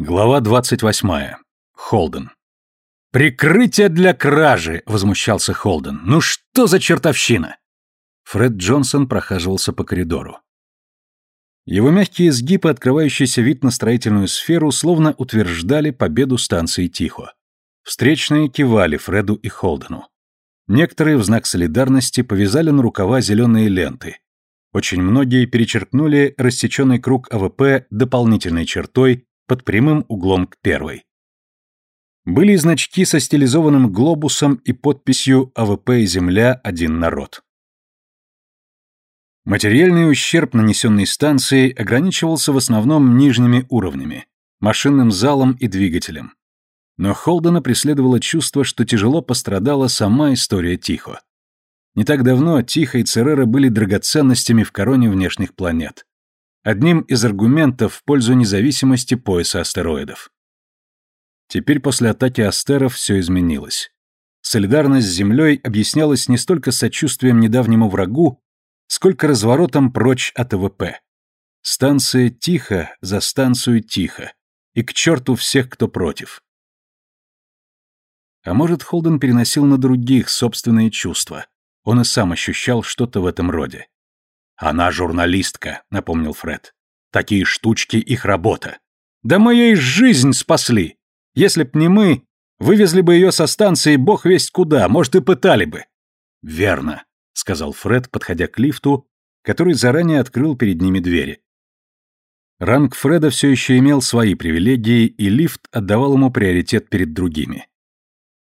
Глава 28. Холден. «Прикрытие для кражи!» — возмущался Холден. «Ну что за чертовщина?» Фред Джонсон прохаживался по коридору. Его мягкие изгибы, открывающийся вид на строительную сферу, словно утверждали победу станции Тихо. Встречные кивали Фреду и Холдену. Некоторые в знак солидарности повязали на рукава зеленые ленты. Очень многие перечеркнули рассеченный круг АВП дополнительной чертой под прямым углом к первой. Были значки со стилизованным глобусом и подписью «АВП и Земля – один народ». Материальный ущерб, нанесенный станцией, ограничивался в основном нижними уровнями – машинным залом и двигателем. Но Холдена преследовало чувство, что тяжело пострадала сама история Тихо. Не так давно Тихо и Церера были драгоценностями в короне внешних планет одним из аргументов в пользу независимости пояса астероидов. Теперь после атаки астеров все изменилось. Солидарность с Землей объяснялась не столько сочувствием недавнему врагу, сколько разворотом прочь от АВП. Станция Тихо за станцию Тихо, и к черту всех, кто против. А может, Холден переносил на других собственные чувства. Он и сам ощущал что-то в этом роде. «Она журналистка», — напомнил Фред. «Такие штучки — их работа». «Да мы ей жизнь спасли! Если б не мы, вывезли бы ее со станции бог весть куда, может, и пытали бы». «Верно», — сказал Фред, подходя к лифту, который заранее открыл перед ними двери. Ранг Фреда все еще имел свои привилегии, и лифт отдавал ему приоритет перед другими.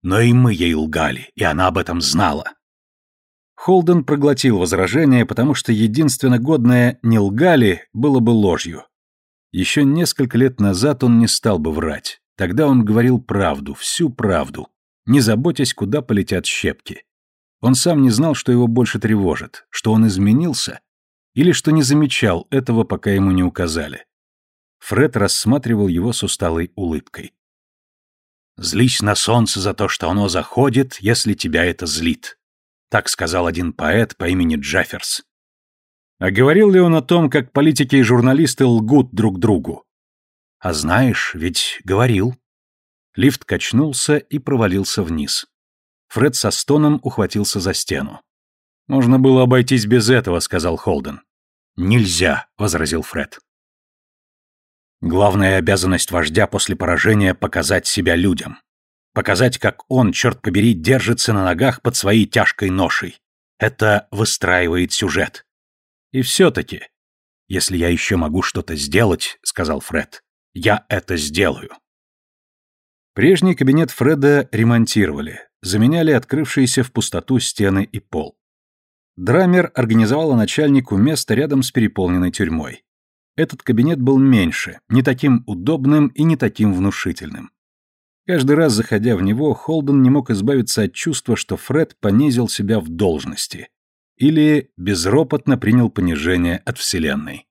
Но и мы ей лгали, и она об этом знала. Холден проглотил возражение, потому что единственно годное «не лгали» было бы ложью. Еще несколько лет назад он не стал бы врать. Тогда он говорил правду, всю правду, не заботясь, куда полетят щепки. Он сам не знал, что его больше тревожит, что он изменился или что не замечал этого, пока ему не указали. Фред рассматривал его с усталой улыбкой. «Злись на солнце за то, что оно заходит, если тебя это злит», так сказал один поэт по имени Джафферс. А говорил ли он о том, как политики и журналисты лгут друг другу? А знаешь, ведь говорил. Лифт качнулся и провалился вниз. Фред со стоном ухватился за стену. «Можно было обойтись без этого», — сказал Холден. «Нельзя», — возразил Фред. «Главная обязанность вождя после поражения — показать себя людям. Показать, как он, черт побери, держится на ногах под своей тяжкой ношей. Это выстраивает сюжет. И все-таки, если я еще могу что-то сделать, сказал Фред, я это сделаю. Прежний кабинет Фреда ремонтировали, заменяли открывшиеся в пустоту стены и пол. Драмер организовала начальнику место рядом с переполненной тюрьмой. Этот кабинет был меньше, не таким удобным и не таким внушительным. Каждый раз, заходя в него, Холден не мог избавиться от чувства, что Фред понизил себя в должности или безропотно принял понижение от Вселенной.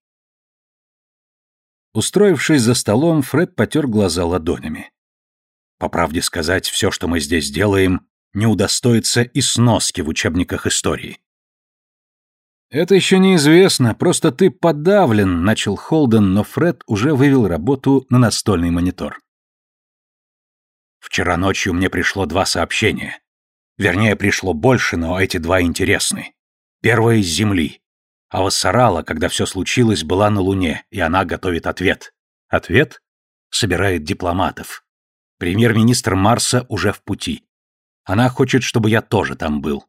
Устроившись за столом, Фред потер глаза ладонями. По правде сказать, все, что мы здесь делаем, не удостоится и сноски в учебниках истории. «Это еще неизвестно, просто ты подавлен», — начал Холден, но Фред уже вывел работу на настольный монитор. Вчера ночью мне пришло два сообщения. Вернее, пришло больше, но эти два интересны. Первое из Земли. Авасарала, когда все случилось, была на Луне, и она готовит ответ. Ответ? Собирает дипломатов. Премьер-министр Марса уже в пути. Она хочет, чтобы я тоже там был.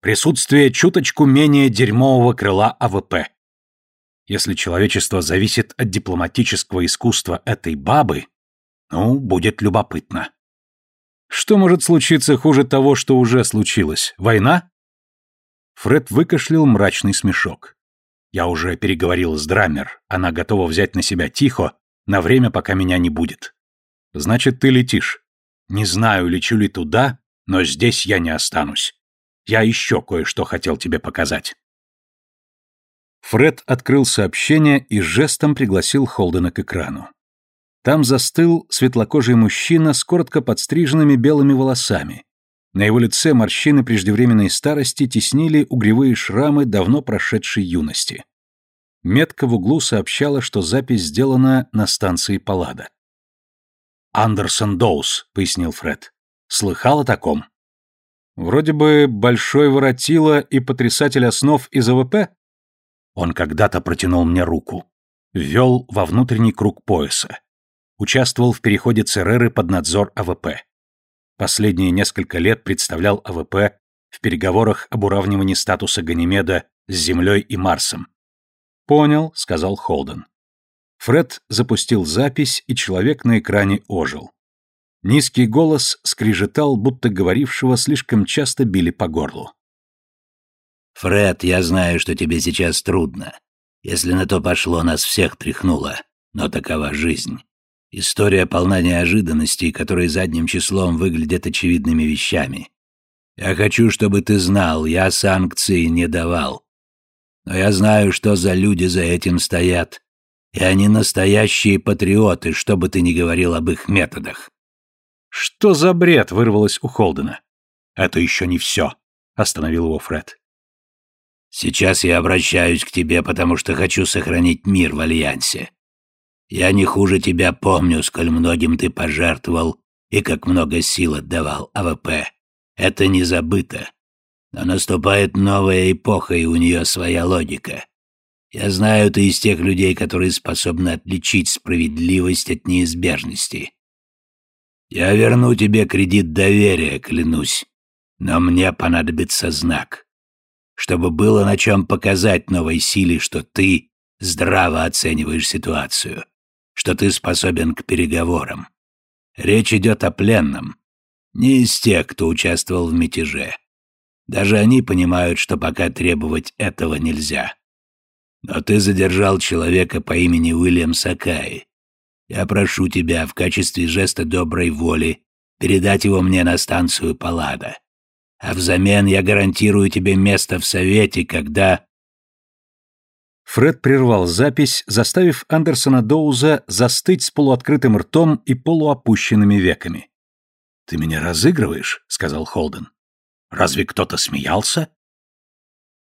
Присутствие чуточку менее дерьмового крыла АВП. Если человечество зависит от дипломатического искусства этой бабы, ну, будет любопытно. Что может случиться хуже того, что уже случилось? Война? Фред выкашлял мрачный смешок. Я уже переговорил с Драмер. Она готова взять на себя тихо на время, пока меня не будет. Значит, ты летишь. Не знаю, лечу ли туда, но здесь я не останусь. Я еще кое-что хотел тебе показать. Фред открыл сообщение и жестом пригласил Холдена к экрану. Там застыл светлокожий мужчина с коротко подстриженными белыми волосами. На его лице морщины преждевременной старости теснили угревые шрамы давно прошедшей юности. Метка в углу сообщала, что запись сделана на станции Паллада. Андерсон Доус», — пояснил Фред. «Слыхал о таком?» «Вроде бы большой воротила и потрясатель основ из АВП?» Он когда-то протянул мне руку. Ввел во внутренний круг пояса. Участвовал в переходе Цереры под надзор АВП. Последние несколько лет представлял АВП в переговорах об уравнивании статуса Ганимеда с Землей и Марсом. «Понял», — сказал Холден. Фред запустил запись, и человек на экране ожил. Низкий голос скрежетал, будто говорившего слишком часто били по горлу. «Фред, я знаю, что тебе сейчас трудно. Если на то пошло, нас всех тряхнуло. Но такова жизнь. История полна неожиданностей, которые задним числом выглядят очевидными вещами. Я хочу, чтобы ты знал, я санкции не давал. Но я знаю, что за люди за этим стоят. И они настоящие патриоты, что бы ты ни говорил об их методах. Что за бред вырвалось у Холдена? Это еще не все, остановил его Фред. Сейчас я обращаюсь к тебе, потому что хочу сохранить мир в Альянсе. Я не хуже тебя помню, сколь многим ты пожертвовал и как много сил отдавал АВП. Это не забыто. Но наступает новая эпоха, и у нее своя логика. Я знаю, ты из тех людей, которые способны отличить справедливость от неизбежности. Я верну тебе кредит доверия, клянусь. Но мне понадобится знак. Чтобы было на чем показать новой силе, что ты здраво оцениваешь ситуацию, что ты способен к переговорам. Речь идет о пленном, не из тех, кто участвовал в мятеже. Даже они понимают, что пока требовать этого нельзя. Но ты задержал человека по имени Уильям Сакай. Я прошу тебя в качестве жеста доброй воли передать его мне на станцию Паллада. А взамен я гарантирую тебе место в совете, когда...» Фред прервал запись, заставив Андерсона Доуза застыть с полуоткрытым ртом и полуопущенными веками. «Ты меня разыгрываешь?» — сказал Холден. «Разве кто-то смеялся?»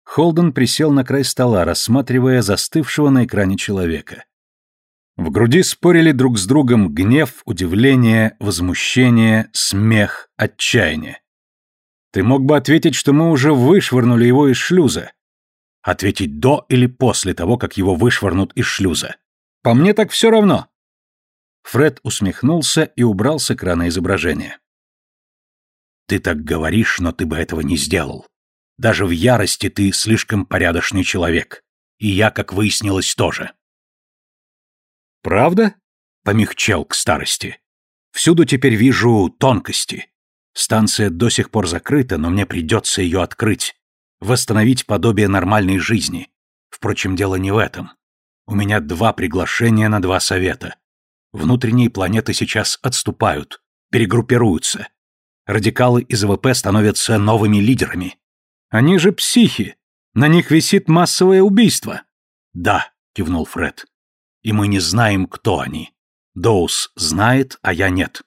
Холден присел на край стола, рассматривая застывшего на экране человека. В груди спорили друг с другом гнев, удивление, возмущение, смех, отчаяние. Ты мог бы ответить, что мы уже вышвырнули его из шлюза. Ответить до или после того, как его вышвырнут из шлюза. По мне так все равно. Фред усмехнулся и убрал с экрана изображение. Ты так говоришь, но ты бы этого не сделал. Даже в ярости ты слишком порядочный человек. И я, как выяснилось, тоже. Правда? Помягчел к старости. Всюду теперь вижу тонкости. Станция до сих пор закрыта, но мне придется ее открыть. Восстановить подобие нормальной жизни. Впрочем, дело не в этом. У меня два приглашения на два совета. Внутренние планеты сейчас отступают, перегруппируются. Радикалы из ВП становятся новыми лидерами. Они же психи. На них висит массовое убийство. Да, кивнул Фред. И мы не знаем, кто они. Доус знает, а я нет.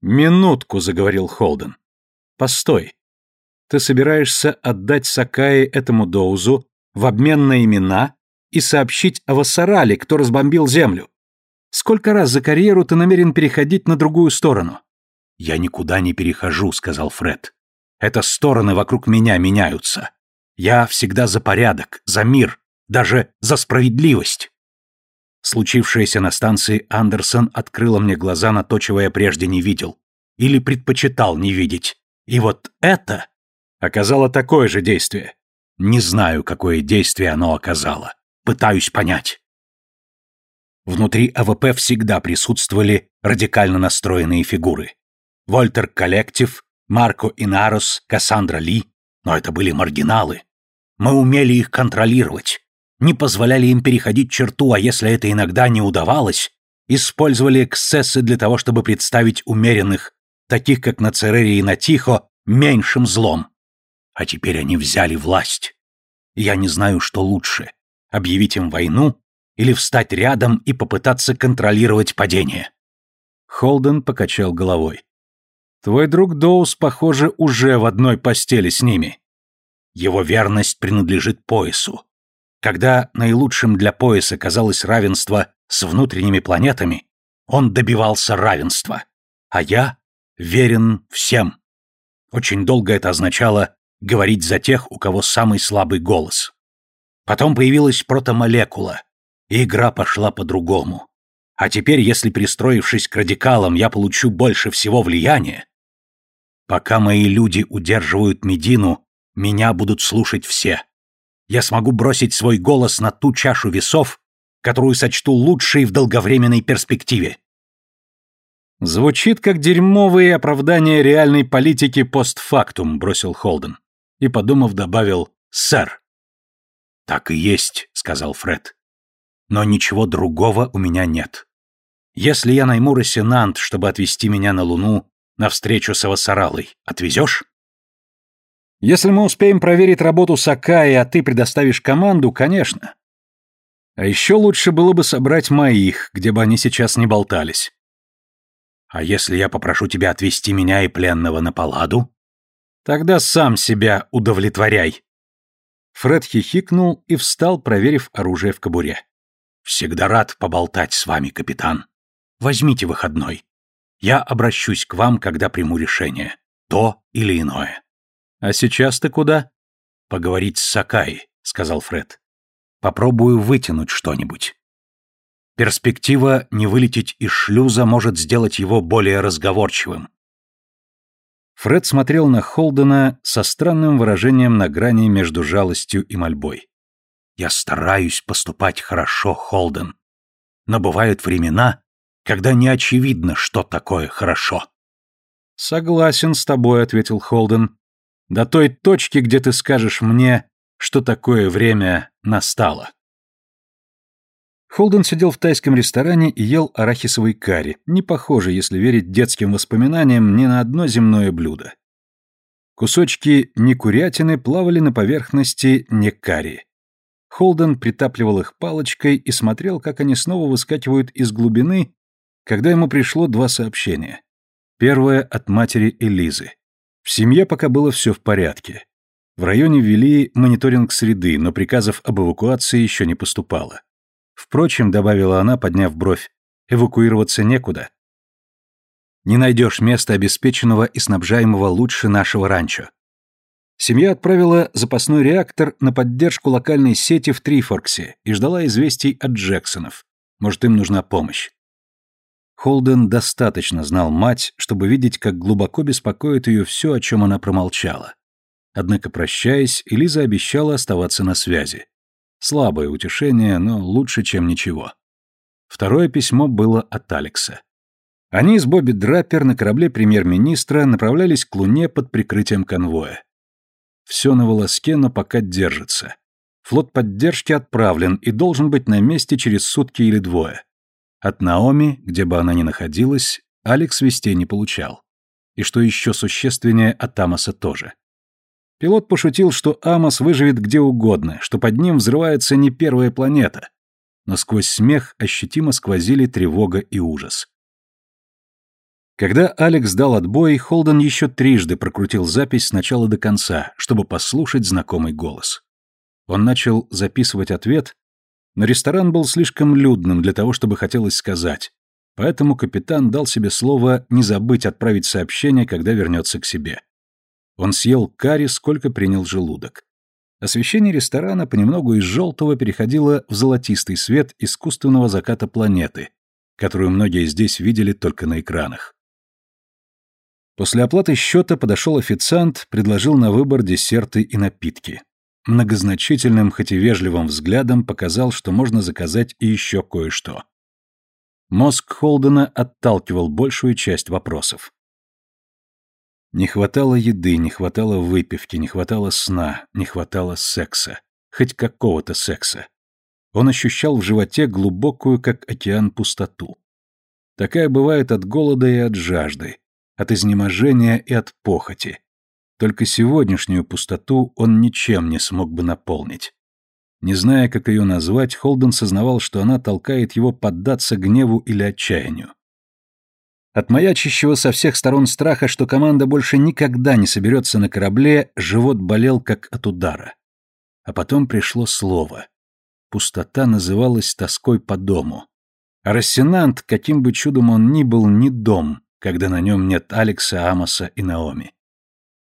Минутку, заговорил Холден. Постой. Ты собираешься отдать Сакае этому Доузу в обмен на имена и сообщить о Вассарале, кто разбомбил землю? Сколько раз за карьеру ты намерен переходить на другую сторону? «Я никуда не перехожу», — сказал Фред. «Это стороны вокруг меня меняются. Я всегда за порядок, за мир, даже за справедливость». Случившееся на станции Андерсон открыло мне глаза на то, чего я прежде не видел. Или предпочитал не видеть. И вот это оказало такое же действие. Не знаю, какое действие оно оказало. Пытаюсь понять. Внутри АВП всегда присутствовали радикально настроенные фигуры. Вольтер Коллектив, Марко Инарос, Кассандра Ли. Но это были маргиналы. Мы умели их контролировать. Не позволяли им переходить черту, а если это иногда не удавалось, использовали эксцессы для того, чтобы представить умеренных, таких как на Церере и на Тихо, меньшим злом. А теперь они взяли власть. Я не знаю, что лучше — объявить им войну или встать рядом и попытаться контролировать падение. Холден покачал головой. Твой друг Доус, похоже, уже в одной постели с ними. Его верность принадлежит поясу. Когда наилучшим для пояса казалось равенство с внутренними планетами, Он добивался равенства. А я верен всем. Очень долго это означало говорить за тех, у кого самый слабый голос. Потом появилась протомолекула, и игра пошла по-другому. А теперь, если пристроившись к радикалам, я получу больше всего влияния, пока мои люди удерживают Медину, меня будут слушать все. Я смогу бросить свой голос на ту чашу весов, которую сочту лучшей в долговременной перспективе. Звучит как дерьмовые оправдания реальной политики постфактум, бросил Холден. И, подумав, добавил «Сэр». Так и есть, сказал Фред. Но ничего другого у меня нет. Если я найму Рассенант, чтобы отвезти меня на Луну, на встречу с Авасаралой, отвезешь? Если мы успеем проверить работу Сакаи, а ты предоставишь команду, конечно. А еще лучше было бы собрать моих, где бы они сейчас не болтались. А если я попрошу тебя отвезти меня и пленного на паладу? Тогда сам себя удовлетворяй. Фред хихикнул и встал, проверив оружие в кобуре. Всегда рад поболтать с вами, капитан. Возьмите выходной. Я обращусь к вам, когда приму решение. То или иное. «А сейчас ты куда?» «Поговорить с Сакаи», — сказал Фред. «Попробую вытянуть что-нибудь». Перспектива не вылететь из шлюза может сделать его более разговорчивым. Фред смотрел на Холдена со странным выражением на грани между жалостью и мольбой. «Я стараюсь поступать хорошо, Холден. Но бывают времена, когда не очевидно, что такое хорошо». «Согласен с тобой», — ответил Холден до той точки, где ты скажешь мне, что такое время настало. Холден сидел в тайском ресторане и ел арахисовый карри, не похоже, если верить детским воспоминаниям, ни на одно земное блюдо. Кусочки некурятины плавали на поверхности некари. Холден притапливал их палочкой и смотрел, как они снова выскакивают из глубины, когда ему пришло два сообщения. Первое от матери Элизы. В семье пока было все в порядке. В районе ввели мониторинг среды, но приказов об эвакуации еще не поступало. Впрочем, добавила она, подняв бровь, эвакуироваться некуда. Не найдешь места обеспеченного и снабжаемого лучше нашего ранчо. Семья отправила запасной реактор на поддержку локальной сети в Трифорксе и ждала известий от Джексонов. Может, им нужна помощь. Холден достаточно знал мать, чтобы видеть, как глубоко беспокоит ее все, о чем она промолчала. Однако, прощаясь, Элиза обещала оставаться на связи. Слабое утешение, но лучше, чем ничего. Второе письмо было от Алекса. Они с Бобби Драппер на корабле премьер-министра направлялись к Луне под прикрытием конвоя. Все на волоске, но пока держится. Флот поддержки отправлен и должен быть на месте через сутки или двое. От Наоми, где бы она ни находилась, Алекс вестей не получал. И что еще существеннее, от Амоса тоже. Пилот пошутил, что Амос выживет где угодно, что под ним взрывается не первая планета. Но сквозь смех ощутимо сквозили тревога и ужас. Когда Алекс дал отбой, Холден еще трижды прокрутил запись с начала до конца, чтобы послушать знакомый голос. Он начал записывать ответ, но ресторан был слишком людным для того, чтобы хотелось сказать, поэтому капитан дал себе слово не забыть отправить сообщение, когда вернется к себе. Он съел карри, сколько принял желудок. Освещение ресторана понемногу из желтого переходило в золотистый свет искусственного заката планеты, которую многие здесь видели только на экранах. После оплаты счета подошел официант, предложил на выбор десерты и напитки многозначительным, хоть и вежливым взглядом показал, что можно заказать и еще кое-что. Мозг Холдена отталкивал большую часть вопросов. Не хватало еды, не хватало выпивки, не хватало сна, не хватало секса. Хоть какого-то секса. Он ощущал в животе глубокую, как океан, пустоту. Такая бывает от голода и от жажды, от изнеможения и от похоти, только сегодняшнюю пустоту он ничем не смог бы наполнить. Не зная, как ее назвать, Холден сознавал, что она толкает его поддаться гневу или отчаянию. От маячащего со всех сторон страха, что команда больше никогда не соберется на корабле, живот болел, как от удара. А потом пришло слово. Пустота называлась тоской по дому. А Рассенант, каким бы чудом он ни был, не дом, когда на нем нет Алекса, Амоса и Наоми.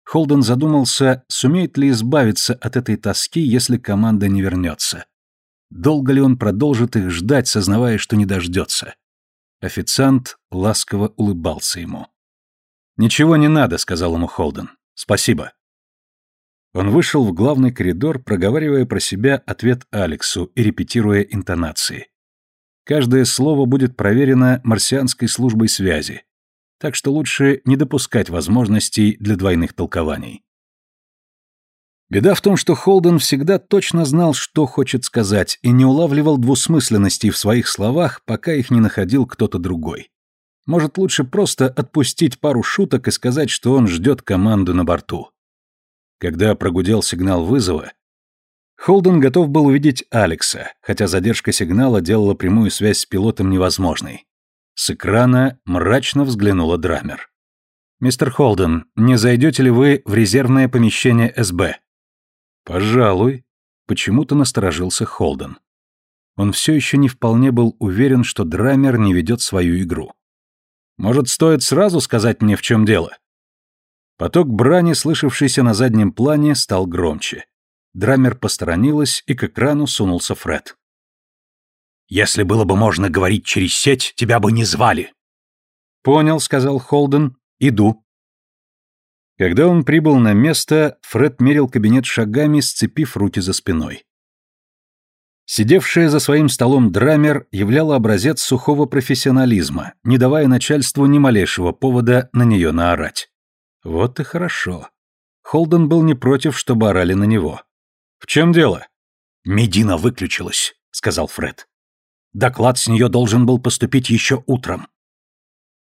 Холден задумался, сумеет ли избавиться от этой тоски, если команда не вернется. Долго ли он продолжит их ждать, сознавая, что не дождется? Официант ласково улыбался ему. «Ничего не надо», — сказал ему Холден. «Спасибо». Он вышел в главный коридор, проговаривая про себя ответ Алексу и репетируя интонации. Каждое слово будет проверено марсианской службой связи, так что лучше не допускать возможностей для двойных толкований. Беда в том, что Холден всегда точно знал, что хочет сказать, и не улавливал двусмысленностей в своих словах, пока их не находил кто-то другой. Может, лучше просто отпустить пару шуток и сказать, что он ждет команду на борту. Когда прогудел сигнал вызова, Холден готов был увидеть Алекса, хотя задержка сигнала делала прямую связь с пилотом невозможной. С экрана мрачно взглянула Драмер. «Мистер Холден, не зайдете ли вы в резервное помещение СБ?» «Пожалуй», — почему-то насторожился Холден. Он все еще не вполне был уверен, что Драмер не ведет свою игру. «Может, стоит сразу сказать мне, в чем дело?» Поток брани, слышавшийся на заднем плане, стал громче. Драмер посторонилась, и к экрану сунулся Фред. «Если было бы можно говорить через сеть, тебя бы не звали». «Понял», — сказал Холден. «Иду». Когда он прибыл на место, Фред мерил кабинет шагами, сцепив руки за спиной. Сидевшая за своим столом драмер являла образец сухого профессионализма, не давая начальству ни малейшего повода на нее наорать. Вот и хорошо. Холден был не против, чтобы орали на него. «В чем дело?» «Медина выключилась», — сказал Фред. «Доклад с нее должен был поступить еще утром.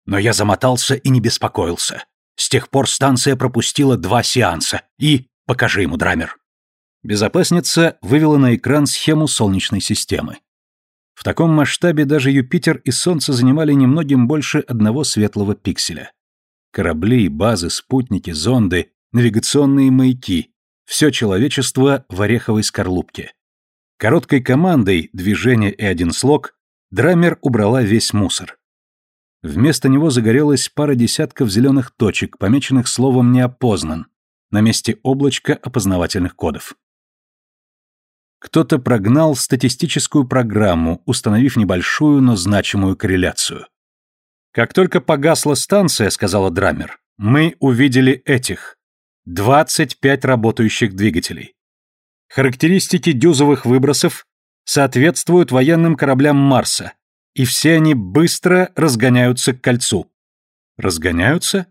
Но я замотался и не беспокоился. С тех пор станция пропустила два сеанса. И... Покажи ему, Драмер». Безопасница вывела на экран схему Солнечной системы. В таком масштабе даже Юпитер и Солнце занимали немногим больше одного светлого пикселя. Корабли, базы, спутники, зонды, навигационные маяки — все человечество в ореховой скорлупке. Короткой командой, движение и один слог, Драмер убрала весь мусор. Вместо него загорелась пара десятков зеленых точек, помеченных словом «неопознан», на месте облачка опознавательных кодов. Кто-то прогнал статистическую программу, установив небольшую, но значимую корреляцию. «Как только погасла станция», — сказала Драмер, — «мы увидели этих. 25 работающих двигателей. Характеристики дюзовых выбросов соответствуют военным кораблям Марса, и все они быстро разгоняются к кольцу». «Разгоняются?»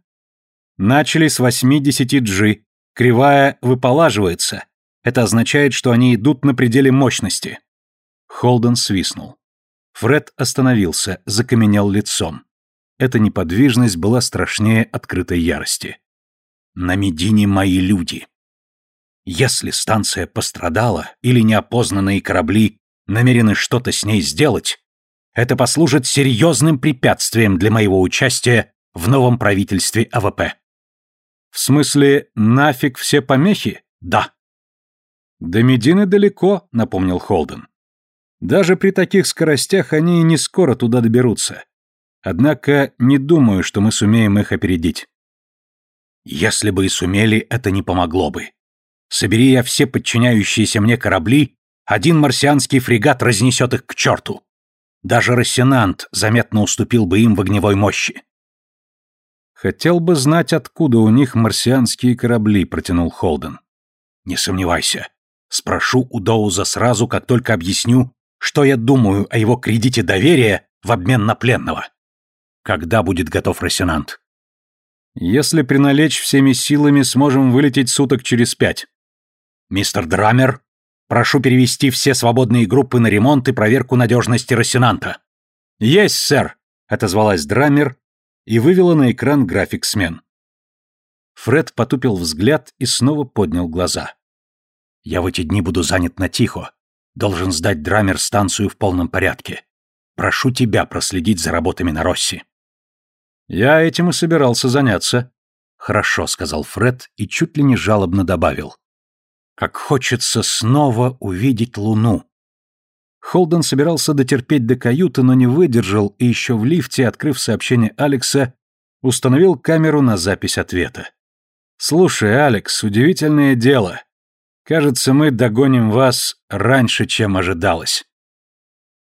Начали с 80 G, кривая выполаживается. Это означает, что они идут на пределе мощности. Холден свистнул. Фред остановился, закаменел лицом. Эта неподвижность была страшнее открытой ярости. На Медине мои люди. Если станция пострадала или неопознанные корабли намерены что-то с ней сделать, это послужит серьезным препятствием для моего участия в новом правительстве АВП. В смысле, нафиг все помехи? Да. До Медины далеко, напомнил Холден. Даже при таких скоростях они не скоро туда доберутся. Однако не думаю, что мы сумеем их опередить. Если бы и сумели, это не помогло бы. Собери я все подчиняющиеся мне корабли, один марсианский фрегат разнесет их к черту. Даже Рассенант заметно уступил бы им в огневой мощи. Хотел бы знать, откуда у них марсианские корабли, протянул Холден. Не сомневайся. Спрошу у Доуза сразу, как только объясню, что я думаю о его кредите доверия в обмен на пленного. Когда будет готов Рассенант? Если приналечь всеми силами, сможем вылететь суток через пять. Мистер Драмер, прошу перевести все свободные группы на ремонт и проверку надежности Рассенанта. Есть, сэр, отозвалась Драмер и вывела на экран график смен. Фред потупил взгляд и снова поднял глаза. «Я в эти дни буду занят на тихо. Должен сдать Драмер станцию в полном порядке. Прошу тебя проследить за работами на Росси». Я этим и собирался заняться. Хорошо, сказал Фред и чуть ли не жалобно добавил. Как хочется снова увидеть луну. Холден собирался дотерпеть до каюты, но не выдержал и еще в лифте, открыв сообщение Алекса, установил камеру на запись ответа. «Слушай, Алекс, удивительное дело. Кажется, мы догоним вас раньше, чем ожидалось».